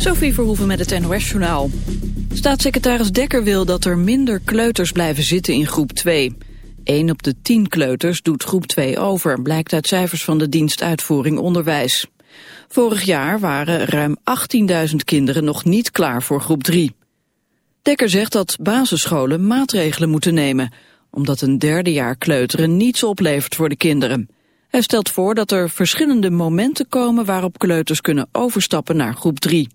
Sophie Verhoeven met het NOS-journaal. Staatssecretaris Dekker wil dat er minder kleuters blijven zitten in groep 2. 1 op de 10 kleuters doet groep 2 over, blijkt uit cijfers van de dienst Uitvoering Onderwijs. Vorig jaar waren ruim 18.000 kinderen nog niet klaar voor groep 3. Dekker zegt dat basisscholen maatregelen moeten nemen... omdat een derde jaar kleuteren niets oplevert voor de kinderen. Hij stelt voor dat er verschillende momenten komen... waarop kleuters kunnen overstappen naar groep 3.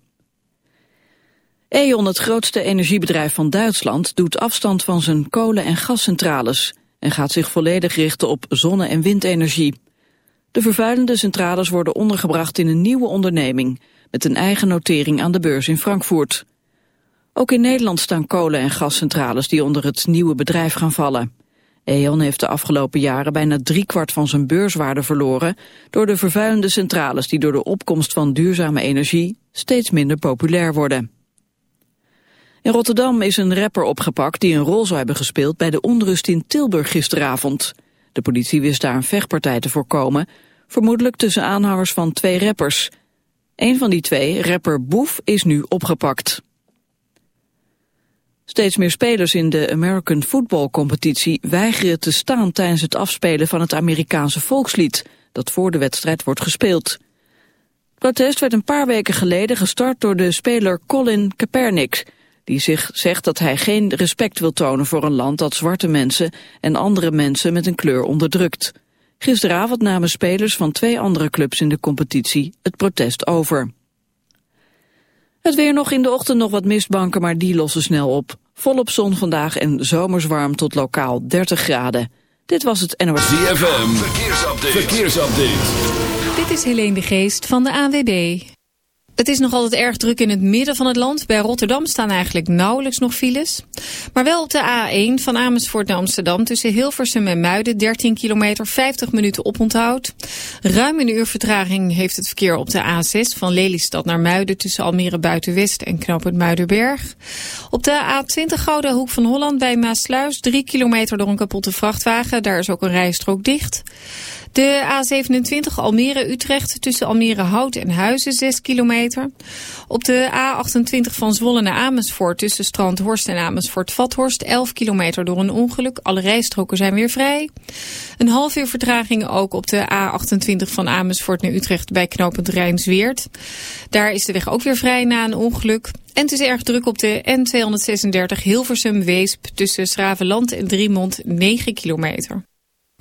E.ON, het grootste energiebedrijf van Duitsland, doet afstand van zijn kolen- en gascentrales en gaat zich volledig richten op zonne- en windenergie. De vervuilende centrales worden ondergebracht in een nieuwe onderneming met een eigen notering aan de beurs in Frankfurt. Ook in Nederland staan kolen- en gascentrales die onder het nieuwe bedrijf gaan vallen. E.ON heeft de afgelopen jaren bijna driekwart van zijn beurswaarde verloren door de vervuilende centrales die door de opkomst van duurzame energie steeds minder populair worden. In Rotterdam is een rapper opgepakt die een rol zou hebben gespeeld bij de onrust in Tilburg gisteravond. De politie wist daar een vechtpartij te voorkomen, vermoedelijk tussen aanhangers van twee rappers. Een van die twee, rapper Boef, is nu opgepakt. Steeds meer spelers in de American Football Competitie weigeren te staan tijdens het afspelen van het Amerikaanse volkslied, dat voor de wedstrijd wordt gespeeld. Het protest werd een paar weken geleden gestart door de speler Colin Kaepernick, die zich zegt dat hij geen respect wil tonen voor een land dat zwarte mensen en andere mensen met een kleur onderdrukt. Gisteravond namen spelers van twee andere clubs in de competitie het protest over. Het weer nog in de ochtend nog wat mistbanken, maar die lossen snel op. Volop zon vandaag en zomers warm tot lokaal 30 graden. Dit was het NOS. ZFM, verkeersupdate. verkeersupdate. Dit is Helene de Geest van de AWB. Het is nog altijd erg druk in het midden van het land. Bij Rotterdam staan eigenlijk nauwelijks nog files. Maar wel op de A1 van Amersfoort naar Amsterdam tussen Hilversum en Muiden 13 kilometer 50 minuten oponthoud. Ruim een uur vertraging heeft het verkeer op de A6 van Lelystad naar Muiden tussen Almere Buitenwest en Knoopend Muidenberg. Op de A20 Gouden Hoek van Holland bij Maasluis 3 kilometer door een kapotte vrachtwagen. Daar is ook een rijstrook dicht. De A27 Almere-Utrecht tussen Almere Hout en Huizen 6 kilometer. Op de A28 van Zwolle naar Amersfoort tussen Strandhorst en Amersfoort-Vathorst 11 kilometer door een ongeluk. Alle rijstroken zijn weer vrij. Een half uur vertraging ook op de A28 van Amersfoort naar Utrecht bij knooppunt Rijnsweert. Daar is de weg ook weer vrij na een ongeluk. En het is erg druk op de N236 Hilversum-Weesp tussen Schravenland en Driemond 9 kilometer.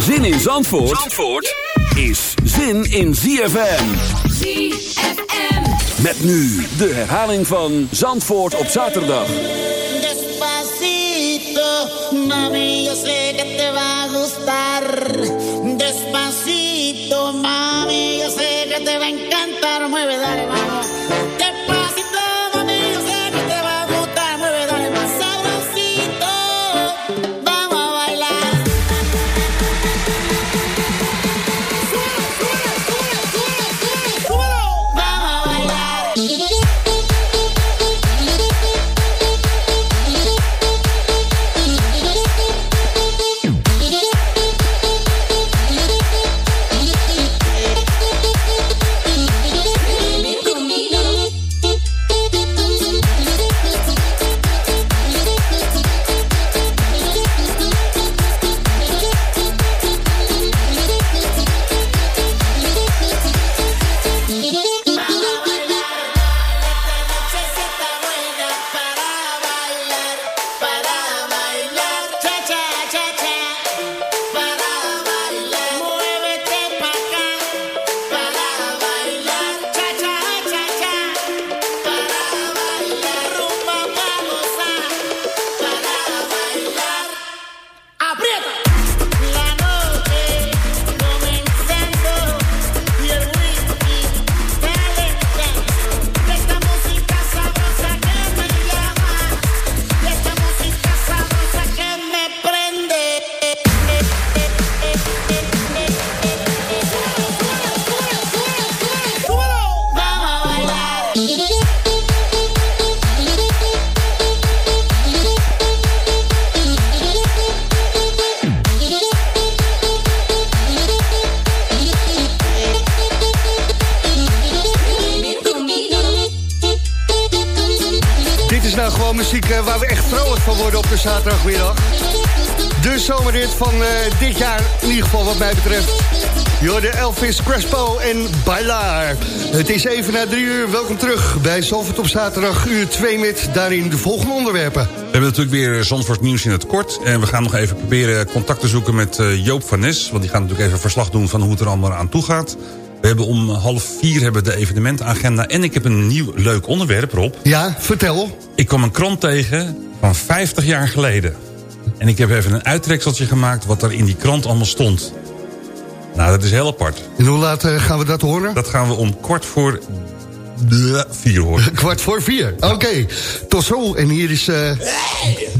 Zin in Zandvoort, Zandvoort is zin in ZFM. ZFM. Met nu de herhaling van Zandvoort op zaterdag. Despacito, mami, yo sé que te va a gustar. Despacito, mami, yo sé que te va a encantar. Mueve, dale, vamos. Zaterdagmiddag. De zomerrit van eh, dit jaar, in ieder geval wat mij betreft. Jorde Elvis Crespo en Bailar. Het is even na drie uur. Welkom terug bij Zalvert op zaterdag, uur 2 met daarin de volgende onderwerpen. We hebben natuurlijk weer Zandvoort nieuws in het kort. En we gaan nog even proberen contact te zoeken met eh, Joop van Nes. Want die gaat natuurlijk even verslag doen van hoe het er allemaal aan toe gaat. We hebben om half vier hebben de evenementagenda. En ik heb een nieuw leuk onderwerp, Rob. Ja, vertel. Ik kwam een krant tegen van 50 jaar geleden. En ik heb even een uittrekseltje gemaakt wat er in die krant allemaal stond. Nou, dat is heel apart. En hoe laat eh, gaan we dat horen? Dat gaan we om kwart voor de vier horen. Kwart voor vier, oké. Tot zo, en hier is eh,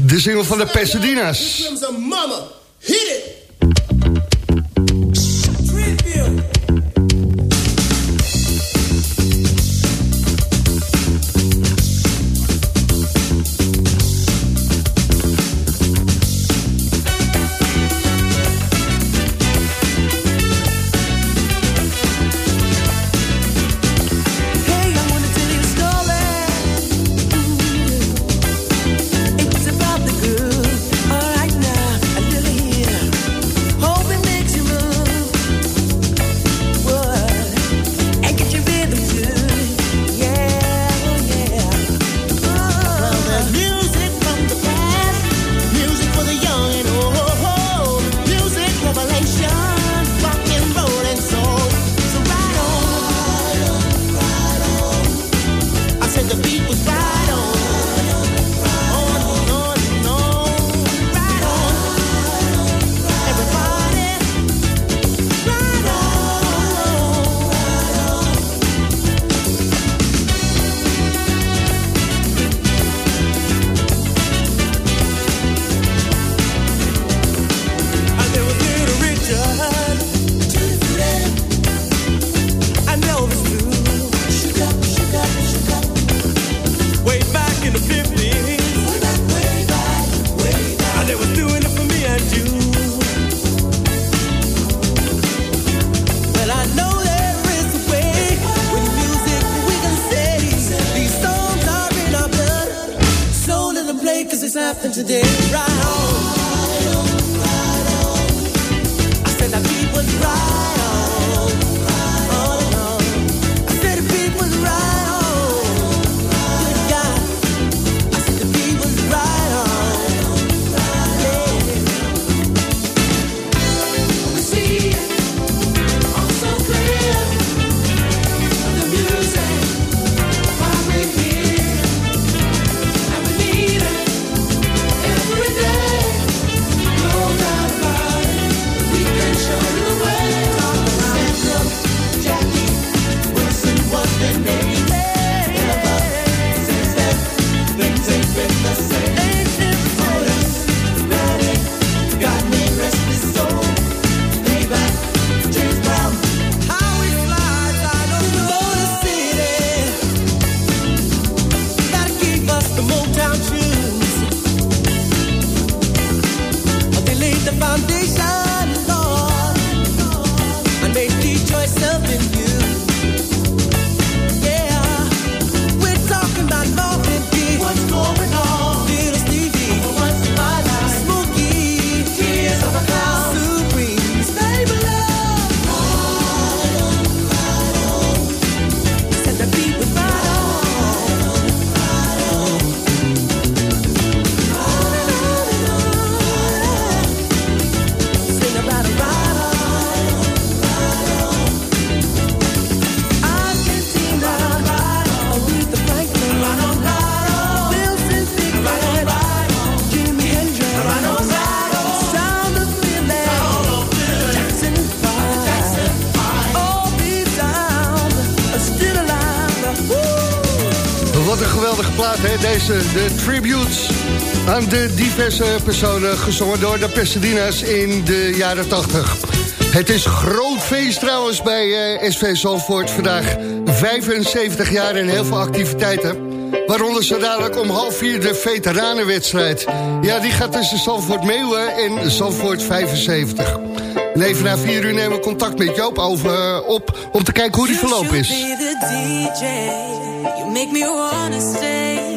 de single van de Pasadena's. Mama, hit it! Deze, de tributes aan de diverse personen... gezongen door de Pasadena's in de jaren 80. Het is groot feest trouwens bij eh, SV Zalvoort vandaag. 75 jaar en heel veel activiteiten. Waaronder zo dadelijk om half vier de veteranenwedstrijd. Ja, die gaat tussen Zalvoort Meeuwen en Zalvoort 75. En even na vier uur nemen we contact met Joop over, eh, op... om te kijken hoe die verlopen is. You make me wanna stay.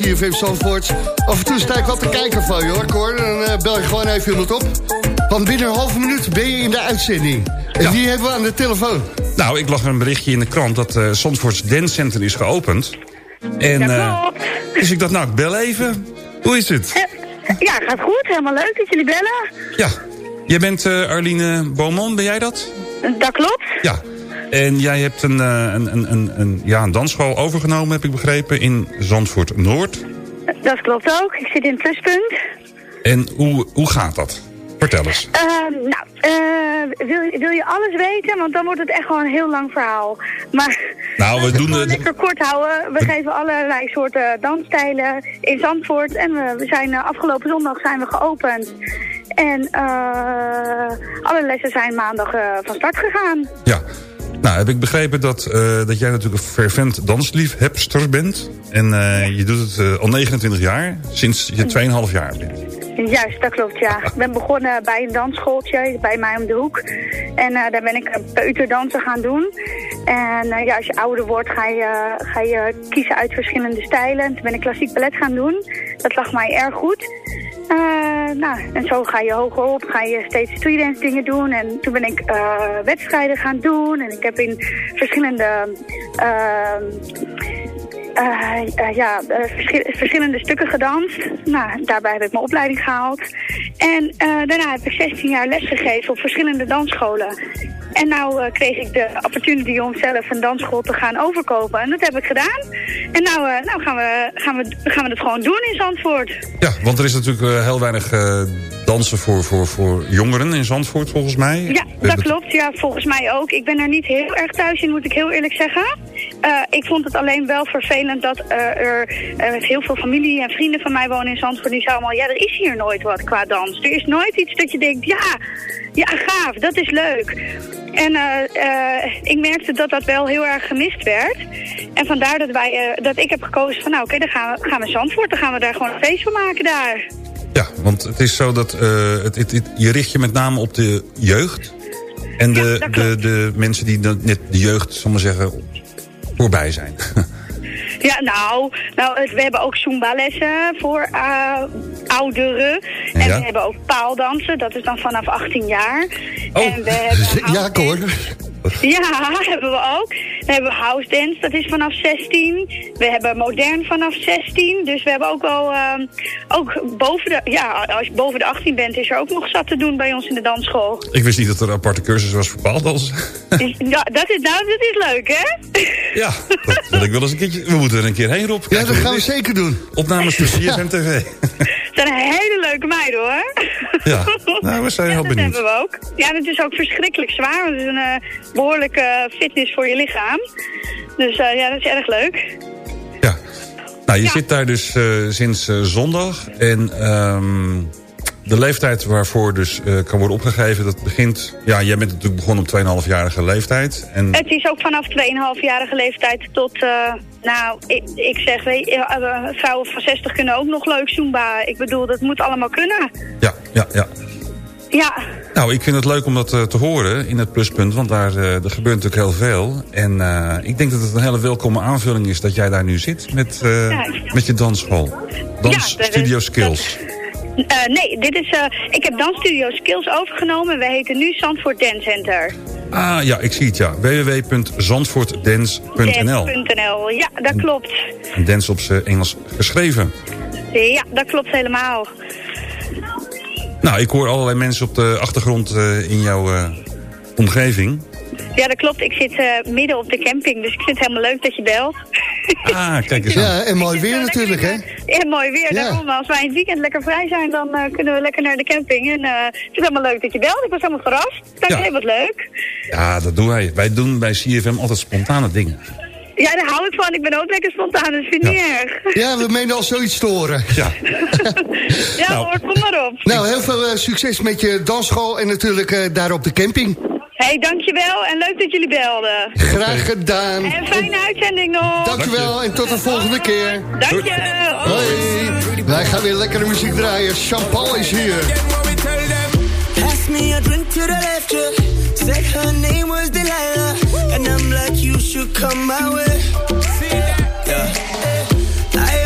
CFM Zandvoort. Af en toe sta ik wat te kijken van je hoor, Cor. Dan eh, bel je gewoon even iemand op. Want binnen een halve minuut ben je in de uitzending. En Ja. wie hebben we aan de telefoon? Nou, ik lag een berichtje in de krant dat eh Zandvoorts Dance Center is geopend. En, eh, dus ik dacht, nou, ik bel even. Hoe is het? Ja, gaat goed. Helemaal leuk dat jullie bellen. Ja. Jij bent eh, Arline Beaumont, ben jij dat? Dat klopt. Ja. En jij hebt een, eh, een, een, een, een, ja, een dansschool overgenomen, heb ik begrepen, in Zandvoort Noord. Dat klopt ook. Ik zit in het pluspunt. En hoe, hoe gaat dat? Vertel eens. Ehm, nou, eh, wil, wil je alles weten? Want dan wordt het echt gewoon een heel lang verhaal. Maar Nou, we doen de- lekker kort houden. We geven allerlei soorten dansstijlen in Zandvoort. En we, we zijn eh, afgelopen zondag zijn we geopend. En alle lessen zijn maandag van start gegaan. Ja. Nou, heb ik begrepen dat, eh, dat jij natuurlijk een fervent dansliefhebster bent. En eh, je doet het eh, al 29 jaar, sinds je 2,5 jaar bent. Juist, dat klopt, ja. Ik ben begonnen bij een dansschooltje bij mij om de hoek. En daar ben ik peuterdansen gaan doen. En ja, als je ouder wordt ga je, ga je kiezen uit verschillende stijlen. En toen ben ik klassiek ballet gaan doen. Dat lag mij erg goed. Eh, nou, en zo ga je hoger op, ga je steeds streetdance dingen doen. En toen ben ik eh, wedstrijden gaan doen. En ik heb in verschillende... ehm, eh, ja, verschi- verschillende stukken gedanst. Nou, daarbij heb ik mijn opleiding gehaald. En daarna heb ik 16 jaar lesgegeven op verschillende dansscholen. En nou eh, kreeg ik de opportunity om zelf een dansschool te gaan overkopen. En dat heb ik gedaan. En nou, eh, nou gaan, we, gaan, we, gaan we dat gewoon doen in Zandvoort. Ja, want er is natuurlijk eh, heel weinig dansen voor, voor, voor jongeren in Zandvoort, volgens mij. Ja, dat klopt. Ja, volgens mij ook. Ik ben er niet heel erg thuis in, moet ik heel eerlijk zeggen. Ik vond het alleen wel vervelend dat er heel veel familie en vrienden van mij wonen in Zandvoort. Die zeiden allemaal, ja, er is hier nooit wat qua dans. Er is nooit iets dat je denkt, ja, ja, gaaf, dat is leuk. En eh, eh, ik merkte dat dat wel heel erg gemist werd. En vandaar dat, wij, eh, dat ik heb gekozen van, nou oké, dan gaan we, gaan we Zandvoort. Dan gaan we daar gewoon een feest van maken daar. Ja, want het is zo dat het, het, het- je richt je met name op de jeugd. En de, de, de mensen die net de jeugd, maar zeggen, voorbij zijn. Ja, nou, nou we hebben ook Zumba-lessen voor eh, ouderen. En Ja. we hebben ook paaldansen, dat is dan vanaf 18 jaar. Oh. En we hebben Ja, ik hoor. Ja, hebben we ook. We hebben house dance, dat is vanaf 16. We hebben modern vanaf 16. Dus we hebben ook wel, ehm, ook boven de, ja, als je boven de 18 bent, is er ook nog zat te doen bij ons in de dansschool. Ik wist niet dat er een aparte cursus was voor paaldans. Ja, dat is, nou, dat is leuk, hè? Ja, dat wil ik wel eens een keertje. We moeten er een keer heen, Rob. Ja, dat gaan we zeker doen. Opnames voor CFM TV. Het zijn hele leuke meiden, hoor. Ja, nou, we zijn heel dat benieuwd. hebben we ook. Ja, het is ook verschrikkelijk zwaar. want Het is een eh, behoorlijke fitness voor je lichaam. Dus eh, ja, dat is erg leuk. Nou, je zit daar dus eh, sinds zondag. En ehm, de leeftijd waarvoor dus eh, kan worden opgegeven, dat begint... Ja, jij bent natuurlijk begonnen op 2,5-jarige leeftijd. En Het is ook vanaf 2,5-jarige leeftijd tot, eh, nou, ik, ik zeg, weet eh, vrouwen van 60 kunnen ook nog leuk Zumba. Ik bedoel, dat moet allemaal kunnen. ja, ja, ja. Ja, Nou, ik vind het leuk om dat te horen in het pluspunt, want daar er gebeurt natuurlijk heel veel. En ik denk dat het een hele welkome aanvulling is dat jij daar nu zit met, Ja. met je dansschool. Dans Ja, dat Eh, nee, dit is, eh, ik heb Dansstudio Skills overgenomen en wij heten nu Zandvoort Dance Center. Ah ja, ik zie het ja. www.zandvoortdance.nl Dance.nl, ja, dat klopt. Dance op zijn Engels geschreven. Ja, dat klopt helemaal. Nou, ik hoor allerlei mensen op de achtergrond eh, in jouw omgeving. Ja, dat klopt. Ik zit eh, midden op de camping, dus ik vind het helemaal leuk dat je belt. Ah, kijk eens aan. Ja, en mooi weer natuurlijk, hè? Ja, mooi weer. Ja. Daarom, als wij in het weekend lekker vrij zijn, dan eh, kunnen we lekker naar de camping. En eh, ik vind het helemaal leuk dat je belt. Ik was helemaal verrast. Ik dacht, Ja. wat leuk. Ja, dat doen wij. Wij doen bij CFM altijd spontane dingen. Ja, daar hou ik van. Ik ben ook lekker spontaan, dus vind ik niet erg. Ja, we menen al zoiets te horen. Ja. Ja hoor, kom maar op. Nou, heel veel succes met je dansschool en natuurlijk eh, daar op de camping. Hé, hey, dankjewel en leuk dat jullie belden. Graag gedaan. En fijne uitzending nog. Dankjewel en tot de volgende keer. Dank je. Hoi. Wij gaan weer lekkere muziek draaien. Champagne is hier. Pass me a drink to the left, yeah. Said her name was Delilah. And I'm like, you should come my way. Yeah. I already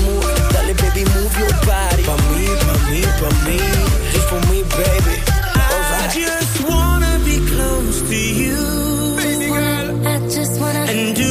And do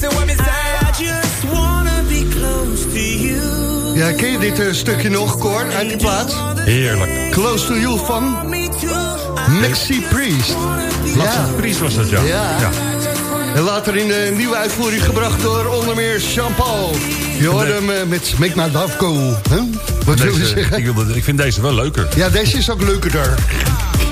listen what me say. I just wanna be close to you. Ja, ken je dit eh, stukje nog, Cor, uit die plaat? Heerlijk. Close to You van Maxi Priest. Maxi Priest was dat, ja. Ja. En later in de nieuwe uitvoering gebracht door onder meer Jean-Paul. Je hoorde hem eh, met Make My Love. Huh? Wat wil je zeggen? ik, wilde, ik vind deze wel leuker. Ja, deze is ook leuker.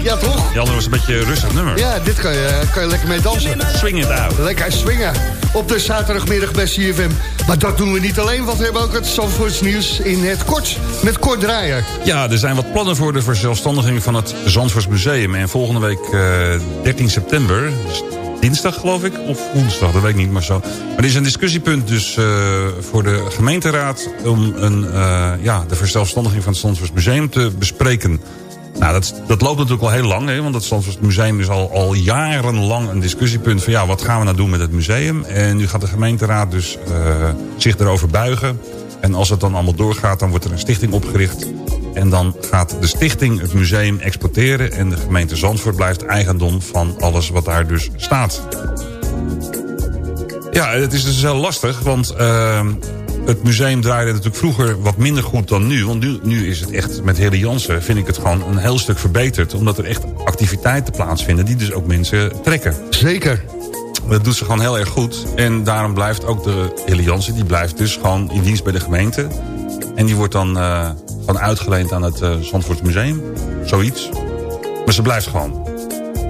Ja, toch? Die andere was een beetje een rustig nummer. Ja, dit kan je, kan je lekker mee dansen. Swing it out. Lekker swingen. Op de zaterdagmiddag bij CFM. Maar dat doen we niet alleen, want we hebben ook het Zandvoorts nieuws in het kort. Met kort draaien. Ja, er zijn wat plannen voor de verzelfstandiging van het Zandvoorts Museum. En volgende week eh 13 september, dus dinsdag geloof ik, of woensdag, dat weet ik niet, maar zo. Maar er is een discussiepunt dus eh, voor de gemeenteraad... om een, eh, ja, de verzelfstandiging van het Zandvoorts Museum te bespreken. Nou, dat, dat loopt natuurlijk al heel lang, hè, want het Zandvoorts Museum is al, al jarenlang een discussiepunt van... ja, wat gaan we nou doen met het museum? En nu gaat de gemeenteraad dus eh, zich erover buigen... En als het dan allemaal doorgaat, dan wordt er een stichting opgericht. En dan gaat de stichting het museum exporteren... en de gemeente Zandvoort blijft eigendom van alles wat daar dus staat. Ja, het is dus heel lastig, want uh, het museum draaide natuurlijk vroeger wat minder goed dan nu. Want nu, nu is het echt, met Heli Jansen vind ik het gewoon een heel stuk verbeterd. Omdat er echt activiteiten plaatsvinden die dus ook mensen trekken. Zeker. Dat doet ze gewoon heel erg goed. En daarom blijft ook de Heli Jansen, die blijft dus gewoon in dienst bij de gemeente. En die wordt dan uh, gewoon uitgeleend aan het uh, Zandvoort Museum. Zoiets. Maar ze blijft gewoon.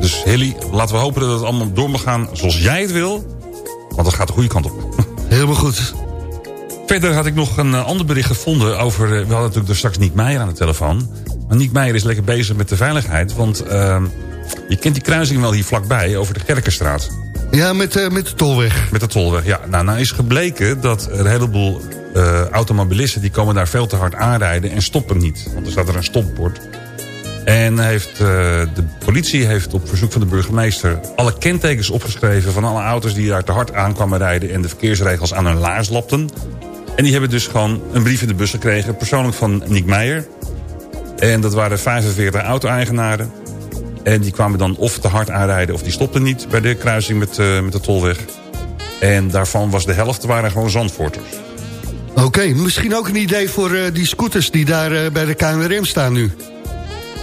Dus Hilly, laten we hopen dat het allemaal door mag gaan zoals jij het wil. Want dat gaat de goede kant op. Helemaal goed. Verder had ik nog een uh, ander bericht gevonden over... we hadden natuurlijk er straks Niek Meijer aan de telefoon. Maar Niek Meijer is lekker bezig met de veiligheid. Want je kent die kruising wel hier vlakbij over de Kerkenstraat. Ja, met, uh, met de tolweg. Met de tolweg, ja. Nou, nou is gebleken dat er een heleboel uh, automobilisten... die komen daar veel te hard aanrijden en stoppen niet. Want er staat er een stopbord. En heeft, de politie heeft op verzoek van de burgemeester... alle kentekens opgeschreven van alle auto's die daar te hard aankwamen rijden... en de verkeersregels aan hun laars lapten. En die hebben dus gewoon een brief in de bus gekregen... persoonlijk van Nick Meijer. En dat waren 45 auto-eigenaren. En die kwamen dan of te hard aanrijden of die stopten niet... bij de kruising met, uh, met de tolweg. En daarvan was de helft waren gewoon Zandvoorters. Oké, okay, misschien ook een idee voor uh, die scooters die daar uh, bij de KNRM staan nu.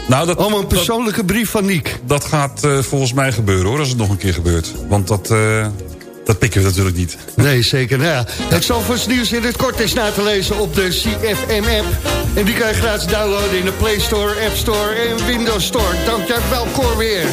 Nou, dat, Allemaal een persoonlijke dat, brief van Niek. Dat gaat volgens mij gebeuren hoor, als het nog een keer gebeurt. Want dat, dat pikken we natuurlijk niet. Nee, zeker. Nou ja, het Zandvoorts nieuws in het kort is na te lezen op de CFM-app. En die kan je gratis downloaden in de Play Store, App Store en Windows Store. Dankjewel, Cor weer.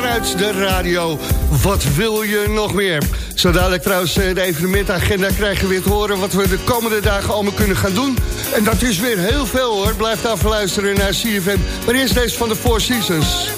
Vanuit de radio. Wat wil je nog meer? Zo dadelijk trouwens eh, de evenementagenda krijgen we weer te horen... wat we de komende dagen allemaal kunnen gaan doen. En dat is weer heel veel hoor. Blijf daarvoor luisteren naar CFM. Maar eerst deze van de Four Seasons.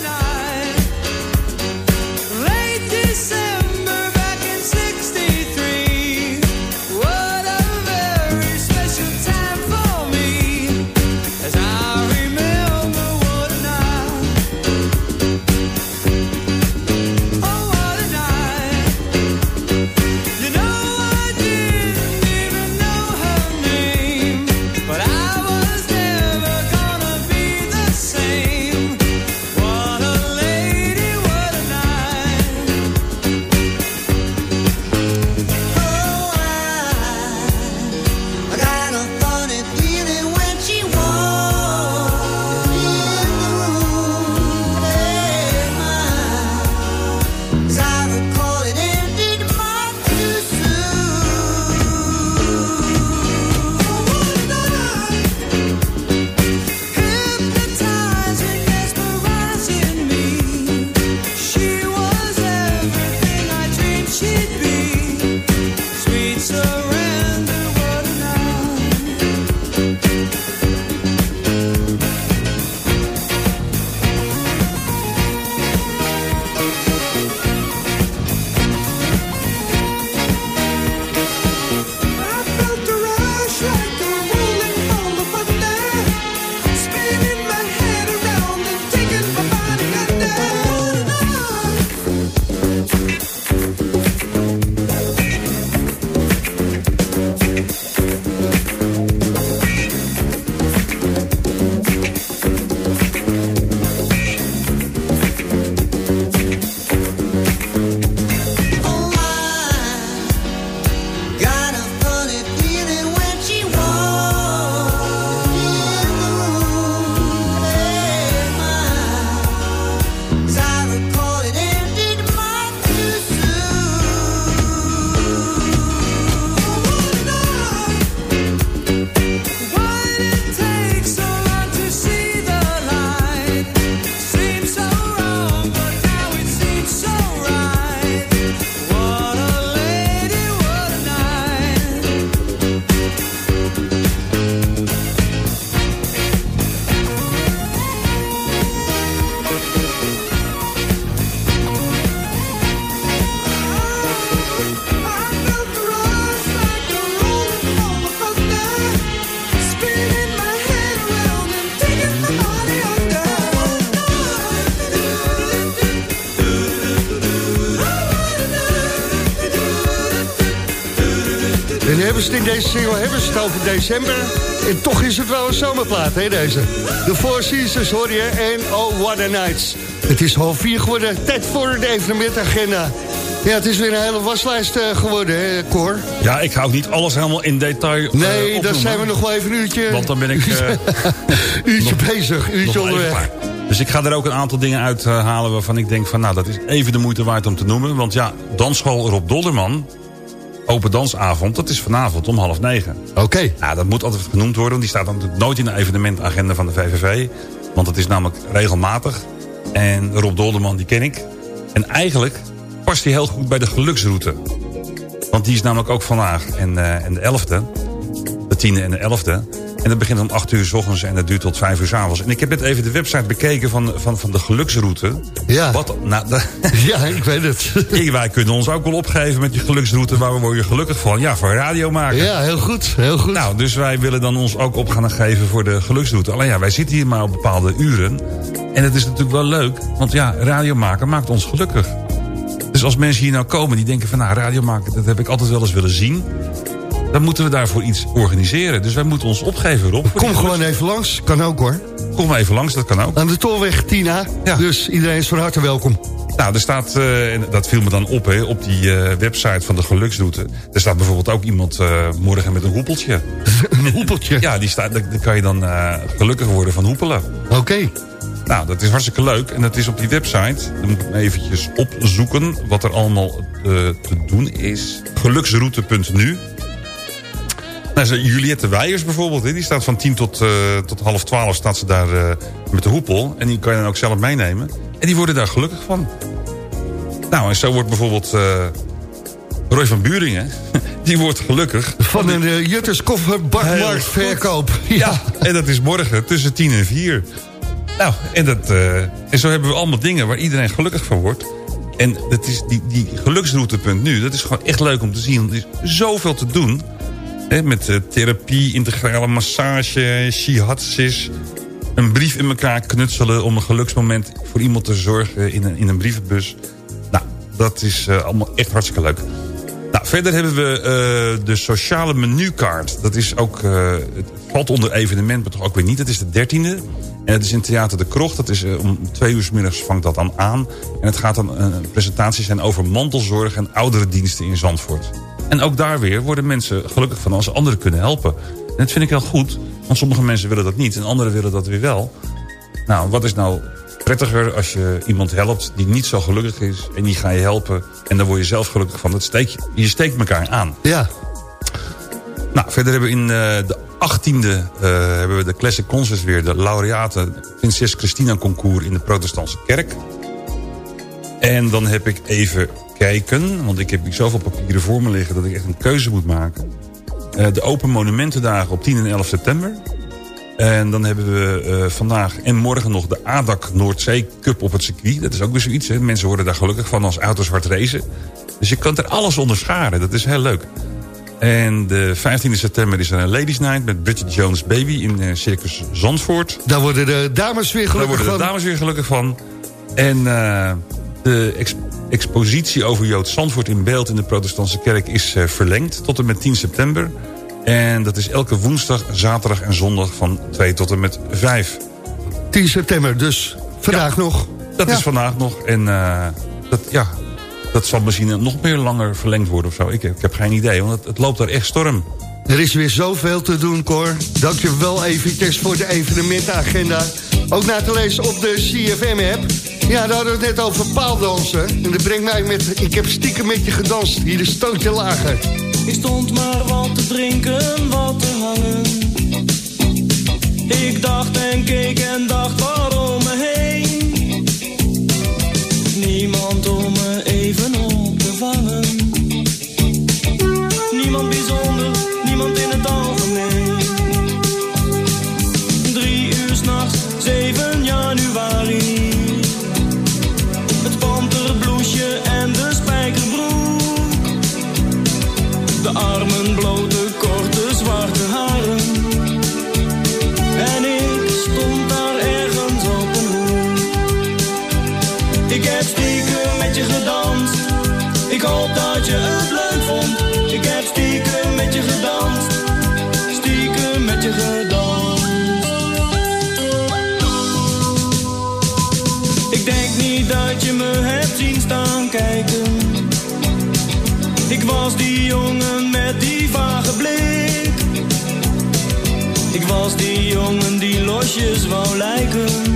Hebben ze het over december. En toch is het wel een zomerplaat, hè, deze. De Four Seasons hoor je en Oh What a Nights. Het is half vier geworden, tijd voor de evenementagenda. Ja, het is weer een hele waslijst eh, geworden, hè, Cor? Ja, ik ga ook niet alles helemaal in detail eh, Nee, dan zijn we nog wel even een uurtje... Want dan ben ik... eh, uurtje nog- bezig, uurtje onderweg. Dus ik ga er ook een aantal dingen uithalen waarvan ik denk van... nou, dat is even de moeite waard om te noemen. Want ja, dansschool Rob Dolderman, open dansavond... dat is vanavond om half negen. Oké. Ja, dat moet altijd genoemd worden. want Die staat dan natuurlijk nooit in de evenementagenda van de VVV. Want het is namelijk regelmatig. En Rob Dolderman, die ken ik. En eigenlijk past hij heel goed bij de geluksroute. Want die is namelijk ook vandaag en, eh, en de 11e. De 10e en de 11e. En dat begint om 8 uur s ochtends en dat duurt tot 5 uur s avonds. En ik heb net even de website bekeken van, van, van de geluksroute. Ja. Wat, nou, Ja, ik weet het. Ik- wij kunnen ons ook wel opgeven met die geluksroute. Waar word je gelukkig van? Ja, voor radio maken. Ja, heel goed, heel goed. Nou, dus wij willen dan ons ook op gaan geven voor de geluksroute. Alleen ja, wij zitten hier maar op bepaalde uren. En het is natuurlijk wel leuk, want ja, radio maken maakt ons gelukkig. Dus als mensen hier nou komen die denken van... nou, radio maken, dat heb ik altijd wel eens willen zien... dan moeten we daarvoor iets organiseren. Dus wij moeten ons opgeven, Rob. Kom gewoon even langs, kan ook hoor. Kom even langs, dat kan ook. Aan de Tolweg Tina, Ja. dus iedereen is van harte welkom. Nou, er staat, eh, en dat viel me dan op, hè, op die eh, website van de geluksroute. Er staat bijvoorbeeld ook iemand eh, morgen met een hoepeltje. een hoepeltje? Ja, die staat, kan je dan gelukkig worden van hoepelen. Oké. Nou, dat is hartstikke leuk. En dat is op die website. Dan moet ik eventjes opzoeken wat er allemaal te doen is. Geluksroute.nu. Nou, Juliette Weijers bijvoorbeeld, die staat van 10 tot, eh, tot half 12 staat ze daar eh, met de hoepel. En die kan je dan ook zelf meenemen. En die worden daar gelukkig van. Nou, en zo wordt bijvoorbeeld eh, Roy van Buringen, die wordt gelukkig... Van een uh, Jutters kofferbakmarktverkoop. Ja, en dat is morgen tussen 10 en 4. Nou, en, dat, en zo hebben we allemaal dingen waar iedereen gelukkig van wordt. En dat is die, die geluksroutepunt nu, dat is gewoon echt leuk om te zien. Er is zoveel te doen. Met eh, therapie, integrale massage, shiatsis. Een brief in elkaar knutselen om een geluksmoment voor iemand te zorgen in een, in een brievenbus. Nou, dat is eh, allemaal echt hartstikke leuk. Nou, verder hebben we eh, de sociale menukaart. Dat is ook, het valt onder evenement, maar toch ook weer niet. Het is de dertiende. En het is in Theater de Krocht. Dat is om twee uur 's middags vangt dat dan aan. En het gaat dan een presentatie zijn over mantelzorg en ouderendiensten in Zandvoort. En ook daar weer worden mensen gelukkig van als ze anderen kunnen helpen. En dat vind ik heel goed, want sommige mensen willen dat niet en anderen willen dat weer wel. Nou, wat is nou prettiger als je iemand helpt die niet zo gelukkig is... en die ga je helpen en dan word je zelf gelukkig van. Dat steek je, je steekt elkaar aan. Ja. Nou, verder hebben we in eh, de 18e hebben we de Classic Concerts weer... de laureaten Prinses Christina Concours in de protestantse kerk. En dan heb ik even kijken, want ik heb hier zoveel papieren voor me liggen... dat ik echt een keuze moet maken. Eh, de Open Monumentendagen op 10 en 11 september. En dan hebben we eh, vandaag en morgen nog de ADAC Noordzee Cup op het circuit. Dat is ook weer zoiets. Hè. Mensen worden daar gelukkig van als auto's hard racen. Dus je kunt er alles onder scharen. Dat is heel leuk. En de 15 september is er een Ladies Night met Bridget Jones Baby in eh, Circus Zandvoort. Daar worden de dames weer Daar gelukkig worden de van. dames weer gelukkig van. En eh, de expositie over Jood Zandvoort in beeld in de protestantse kerk is eh, verlengd tot en met 10 september. En dat is elke woensdag, zaterdag en zondag van 2 tot en met 5. 10 september, dus vandaag nog. Dat Ja. is vandaag nog. En eh, dat, ja, dat zal misschien nog meer langer verlengd worden of zo. Ik, heb- ik heb geen idee, want het, het loopt daar echt storm. Er is weer zoveel te doen, Cor. Dank je wel eventjes voor de evenementenagenda. Ook na te lezen op de CFM-app. Ja, daar hadden we het net over paaldansen. En dat brengt mij met... Ik heb stiekem met je gedanst. Hier is Stootje Lager. Ik stond maar wat te drinken, wat te hangen. Ik dacht en keek en dacht waarom je. Stiekem met je gedanst. Ik denk niet dat je me hebt zien staan kijken. Ik was die jongen met die vage blik. Ik was die jongen die losjes wou lijken.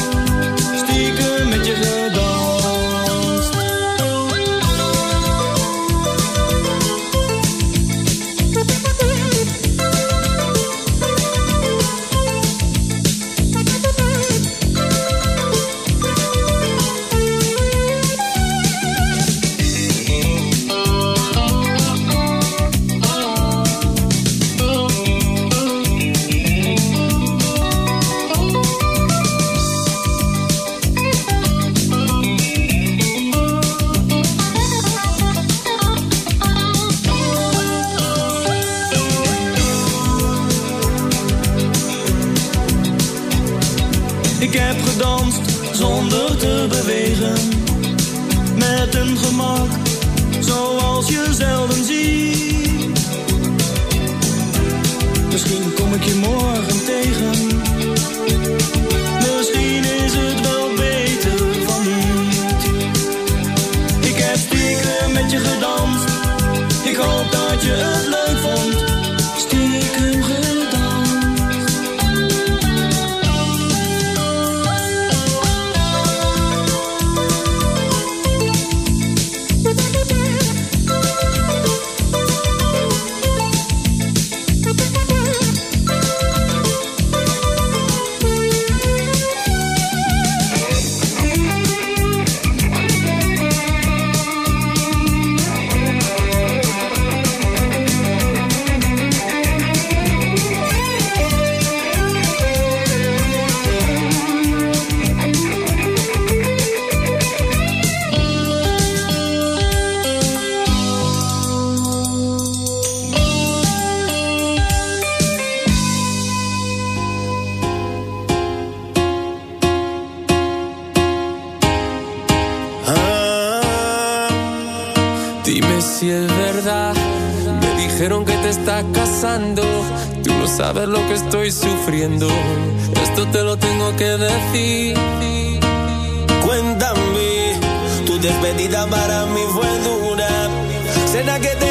Esto te lo tengo que decir. Cuéntame, tu despedida para mí fue dura. ¿Será que te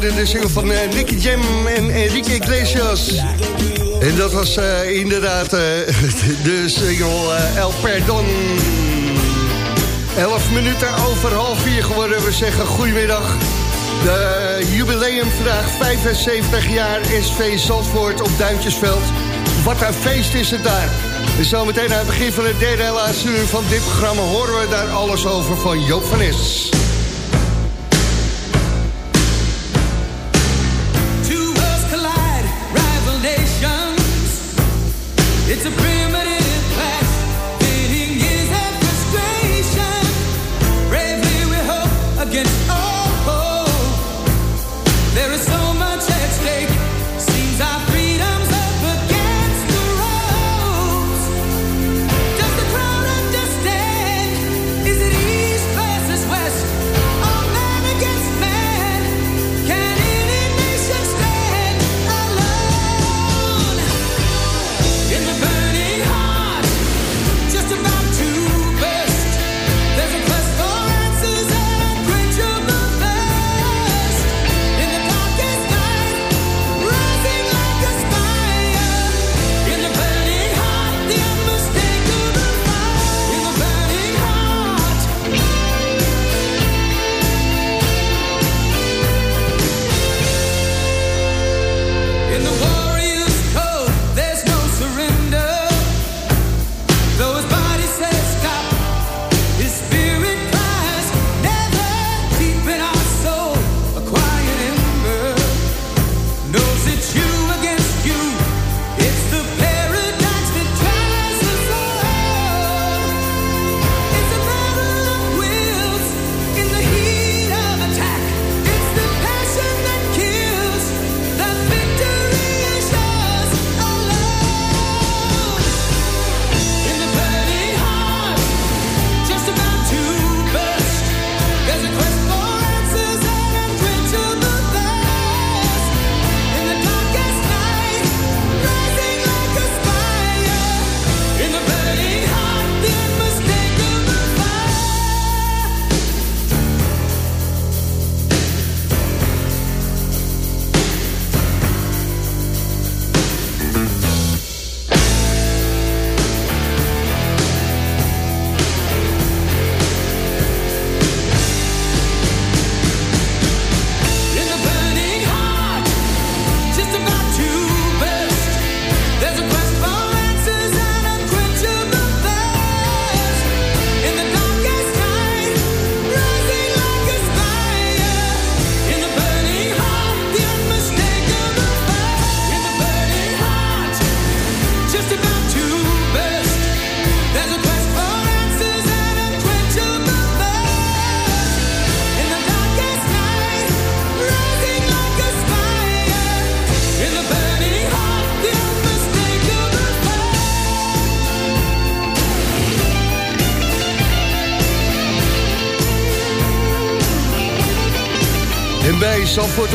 hoorde de single van uh, Nicky Jam en Enrique Iglesias. En dat was eh, inderdaad eh, de single El Perdon. Elf minuten over half vier geworden. We zeggen goedemiddag. De jubileumvraag 75 jaar SV Zandvoort op Duintjesveld. Wat een feest is het daar. En zo meteen aan het begin van het derde en laatste uur van dit programma... horen we daar alles over van Joop van Es.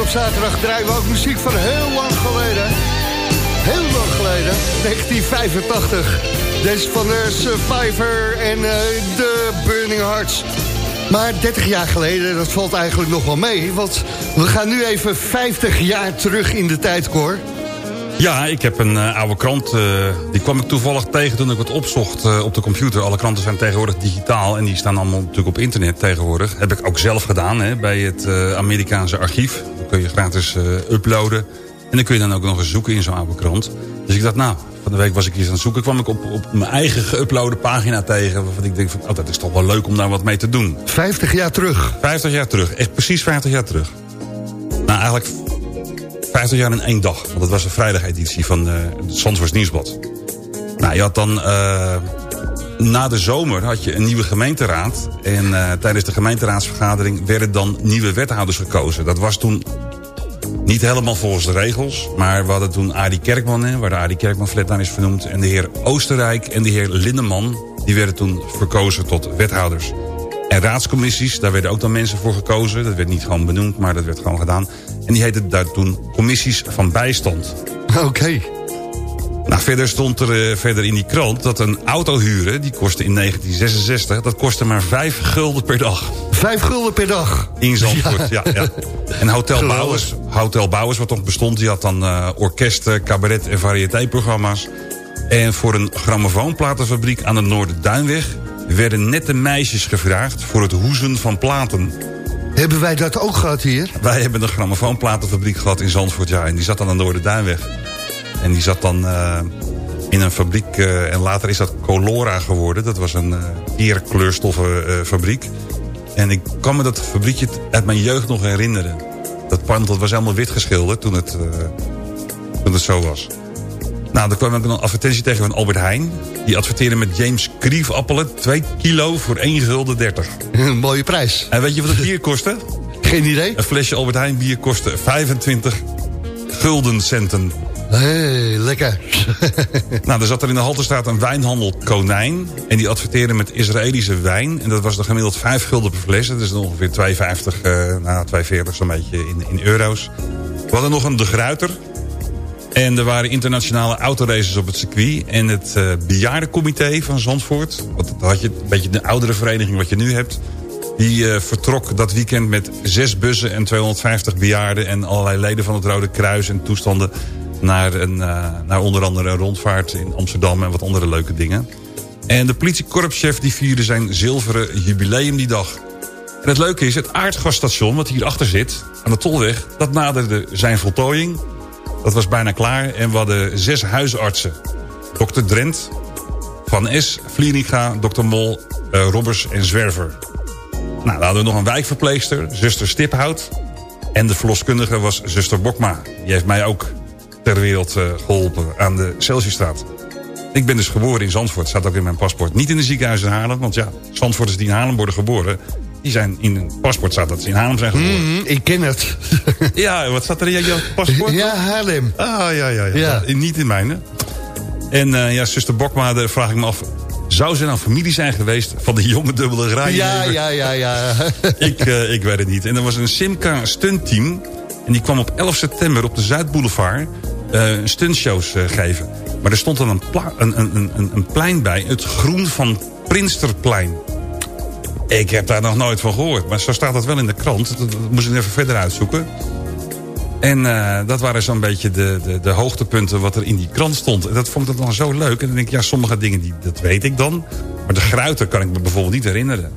Zaterdag draaien we ook muziek van heel lang geleden. Heel lang geleden, 1985. Deze van de Survivor en eh, de Burning Hearts. Maar 30 jaar geleden, dat valt eigenlijk nog wel mee. Want we gaan nu even 50 jaar terug in de tijd, Cor. Ja, ik heb een eh, oude krant. eh, die kwam ik toevallig tegen toen ik wat opzocht eh, op de computer. Alle kranten zijn tegenwoordig digitaal en die staan allemaal natuurlijk op internet tegenwoordig. Heb ik ook zelf gedaan hè, bij het eh, Amerikaanse archief. Kun je gratis eh, uploaden. En dan kun je dan ook nog eens zoeken in zo'n oude krant. Dus ik dacht, nou, van de week was ik iets aan het zoeken. kwam ik op, op mijn eigen geüploade pagina tegen. Waarvan ik denk, van, oh, dat is toch wel leuk om daar wat mee te doen. 50 jaar terug. 50 jaar terug, echt precies 50 jaar terug. Nou, eigenlijk 50 jaar in één dag. Want dat was de vrijdageditie van eh, het Zandvoorts Nieuwsblad. Nou, je had dan... eh, na de zomer had je een nieuwe gemeenteraad. En eh, tijdens de gemeenteraadsvergadering werden dan nieuwe wethouders gekozen. Dat was toen niet helemaal volgens de regels. Maar we hadden toen Arie Kerkman, hè, waar de Arie Kerkman flat naar is vernoemd. En de heer Oostenrijk en de heer Lindeman. Die werden toen verkozen tot wethouders. En raadscommissies, daar werden ook dan mensen voor gekozen. Dat werd niet gewoon benoemd, maar dat werd gewoon gedaan. En die heette daar toen commissies van bijstand. Oké. Nou, verder stond er eh, verder in die krant dat een auto huren... die kostte in 1966, dat kostte maar 5 gulden per dag. 5 gulden per dag? In Zandvoort, ja. ja, En Hotel. Bouwers, Hotel Bouwers, wat nog bestond... die had dan eh, orkesten, cabaret en variétéprogramma's. En voor een grammofoonplatenfabriek aan de Noorderduinweg... werden nette meisjes gevraagd voor het hoezen van platen. Hebben wij dat ook gehad hier? Wij hebben een grammofoonplatenfabriek gehad in Zandvoort, ja. En die zat aan de Noorderduinweg. En die zat dan eh, in een fabriek... eh, en later is dat Colora geworden. Dat was een uh, kleurstoffenfabriek. en ik kan me dat fabriekje uit mijn jeugd nog herinneren. Dat pand dat was helemaal wit geschilderd toen het, eh, toen het zo was. Nou, daar kwam ook een advertentie tegen van Albert Heijn. Die adverteerde met James Kriefappelen 2 kilo voor 1 gulden 30. Een mooie prijs. En weet je wat het bier kostte? Geen idee. Een flesje Albert Heijn bier kostte 25 guldencenten. Hey, lekker. nou, er zat er in de Halterstraat een wijnhandel Konijn. En die adverteerde met Israëlische wijn. En dat was dan gemiddeld 5 gulden per fles. Dat is dan ongeveer 2,50, uh, nou 2,40 zo'n beetje in, in euro's. We hadden nog een De Gruiter. En er waren internationale autoraces op het circuit. En het uh, bejaardencomité van Zandvoort. Dat had je een beetje de oudere vereniging wat je nu hebt. Die uh, vertrok dat weekend met zes bussen en 250 bejaarden... en allerlei leden van het Rode Kruis en toestanden... naar, een, uh, naar onder andere een rondvaart in Amsterdam en wat andere leuke dingen. En de politiekorpschef die vierde zijn zilveren jubileum die dag. En het leuke is, het aardgasstation wat hierachter zit, aan de Tolweg... dat naderde zijn voltooiing. Dat was bijna klaar en we hadden zes huisartsen. Dr. Drent, Van S, Vlieringa, Dr. Mol, uh, Robbers en Zwerver. Nou, dan hadden we nog een wijkverpleegster, zuster Stiphout. En de verloskundige was zuster Bokma. Die heeft mij ook ter wereld uh, geholpen aan de Celsiusstraat. Ik ben dus geboren in Zandvoort, staat ook in mijn paspoort. Niet in een ziekenhuis in Haarlem, want ja, Zandvoorters die in Haarlem worden geboren... die zijn in een paspoort staat dat ze in Haarlem zijn geboren. Mm, ik ken het. ja, wat staat er in jouw paspoort? Ja, Haarlem. Ah, ja, ja, ja. ja. ja niet in mijne. En uh, ja, zuster Bokma, daar vraag ik me af... Zou ze nou familie zijn geweest van de jonge dubbele rij? Ja, ja, ja, ja. ik, uh, ik weet het niet. En er was een Simca stuntteam. En die kwam op 11 september op de Zuidboulevard stuntshows uh, geven. Maar er stond dan een, een, een, een, plein bij. Het groen van Prinsterplein. Ik heb daar nog nooit van gehoord. Maar zo staat dat wel in de krant. Dat, moest ik even verder uitzoeken. En uh, dat waren zo'n beetje de, de, de hoogtepunten wat er in die krant stond. En dat vond ik dan zo leuk. En dan denk ik, ja, sommige dingen, die, dat weet ik dan. Maar de gruiter kan ik me bijvoorbeeld niet herinneren.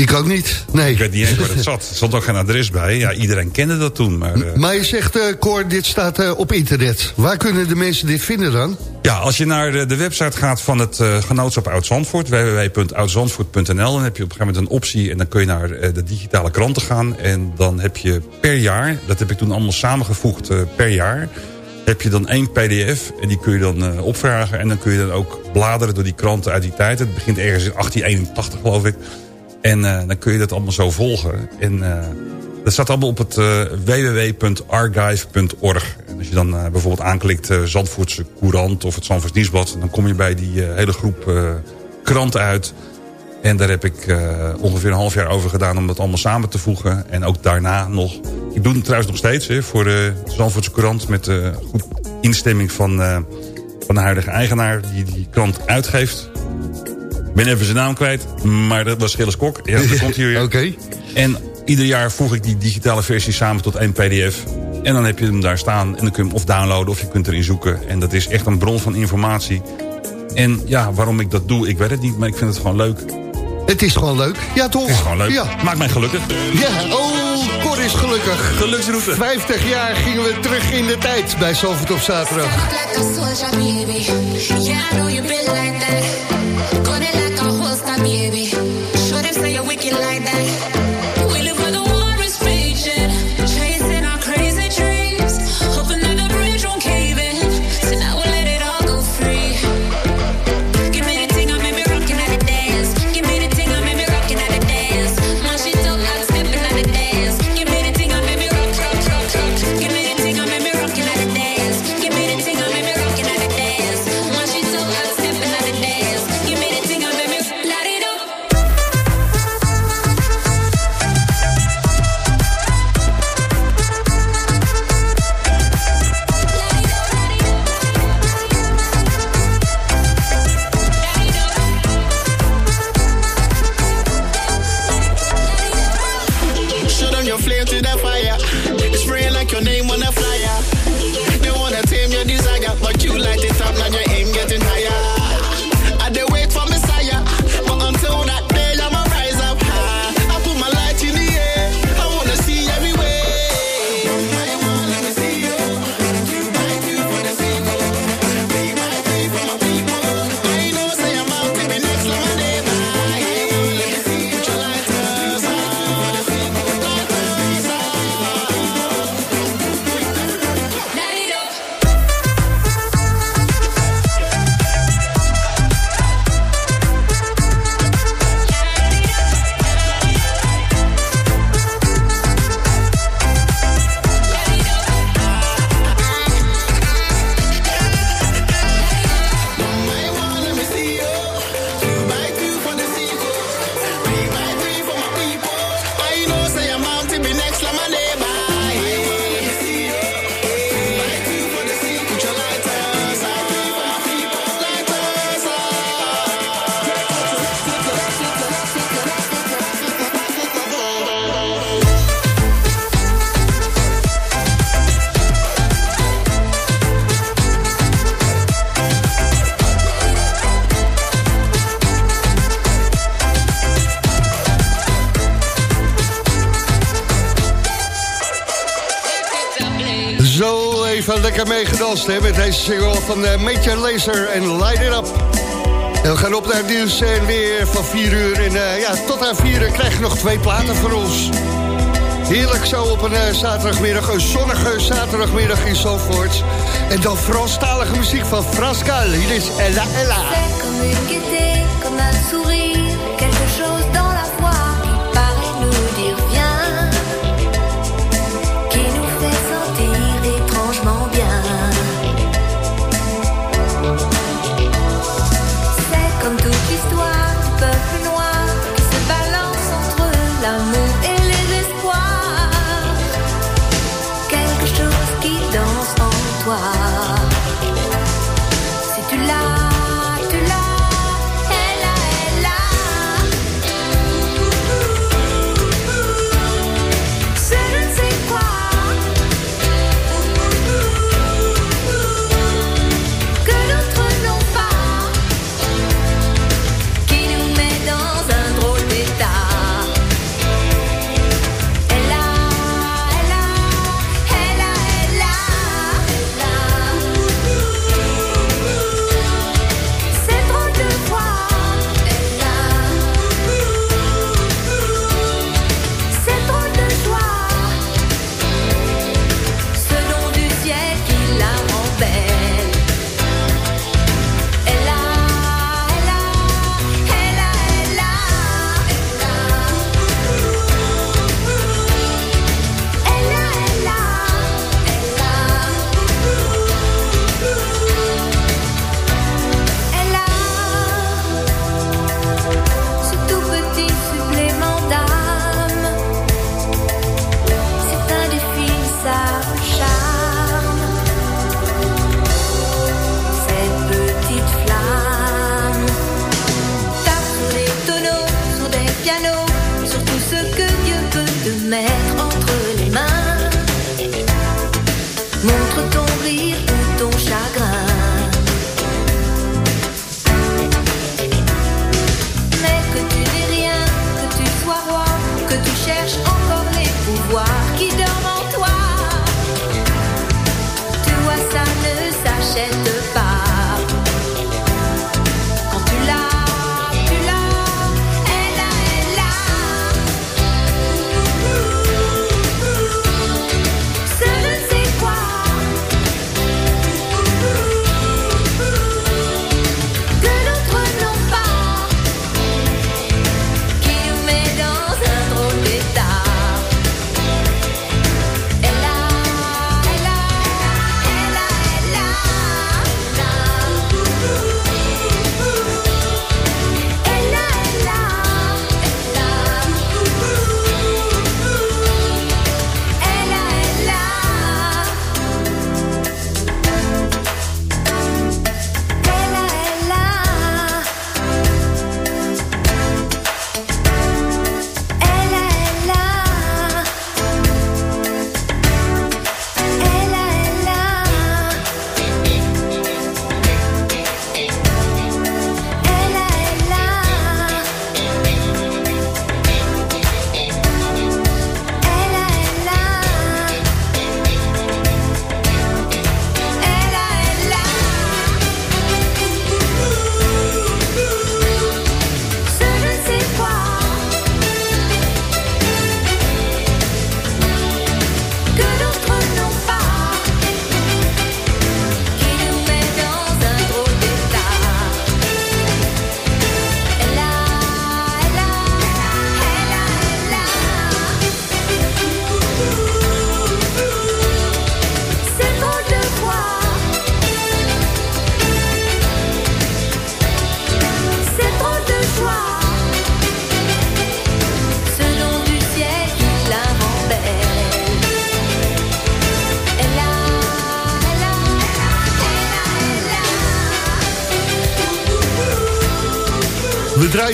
Ik ook niet, nee. Ik weet niet eens waar het zat. Er stond ook geen adres bij. Ja, iedereen kende dat toen. Maar, uh... maar je zegt, uh, Cor, dit staat uh, op internet. Waar kunnen de mensen dit vinden dan? Ja, als je naar de, de website gaat van het genootschap Oud-Zandvoort... www.oudzandvoort.nl... dan heb je op een gegeven moment een optie... en dan kun je naar de digitale kranten gaan. En dan heb je per jaar, dat heb ik toen allemaal samengevoegd per jaar... heb je dan één pdf en die kun je dan uh, opvragen... en dan kun je dan ook bladeren door die kranten uit die tijd. Het begint ergens in 1881, geloof ik... En uh, dan kun je dat allemaal zo volgen. En uh, dat staat allemaal op het uh, www.archive.org. En als je dan bijvoorbeeld aanklikt Zandvoortse Courant of het Zandvoorts Nieuwsblad... dan kom je bij die hele groep kranten uit. En daar heb ik eh, ongeveer een half jaar over gedaan om dat allemaal samen te voegen. En ook daarna nog... Ik doe het trouwens nog steeds hè, voor de Zandvoortse krant... met uh, goed instemming van, van de huidige eigenaar die die krant uitgeeft. Ik ben even zijn naam kwijt, maar dat was Gilles Kok. Ja, dat komt hier weer. Oké. En ieder jaar voeg ik die digitale versie samen tot één pdf. En dan heb je hem daar staan en dan kun je hem of downloaden of je kunt erin zoeken. En dat is echt een bron van informatie. En ja, waarom ik dat doe, ik weet het niet, maar ik vind het gewoon leuk. Het is gewoon leuk. Ja, toch? Het is gewoon leuk. Ja. Maakt mij gelukkig. Ja, oh, Cor is gelukkig. Geluksroute. 50 jaar gingen we terug in de tijd bij Zalvoort op zaterdag. back. Met deze single van uh, Major Laser en Light It Up. En we gaan op naar het nieuws en weer van 4 uur. En eh, ja, tot aan 4 uur krijg je nog twee platen voor ons. Heerlijk zo op een eh, zaterdagmiddag, een zonnige zaterdagmiddag in. En dan Franstalige muziek van Frascal. Hier is Ella Ella.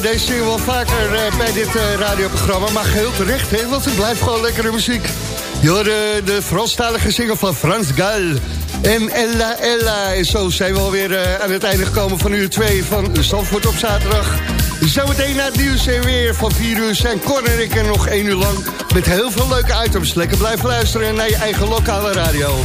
Draaien deze single wel vaker eh, bij dit eh, radioprogramma, maar geheel terecht, want het blijft gewoon lekkere muziek. Je hoorde de Franstalige single van Frans Gal en Ella Ella. En zo zijn we alweer eh, aan het einde gekomen van uur 2 van Zandvoort op zaterdag. Zometeen na het nieuws en weer van 4 uur zijn Cor en er nog 1 uur lang... met heel veel leuke items. Lekker blijven luisteren naar je eigen lokale radio.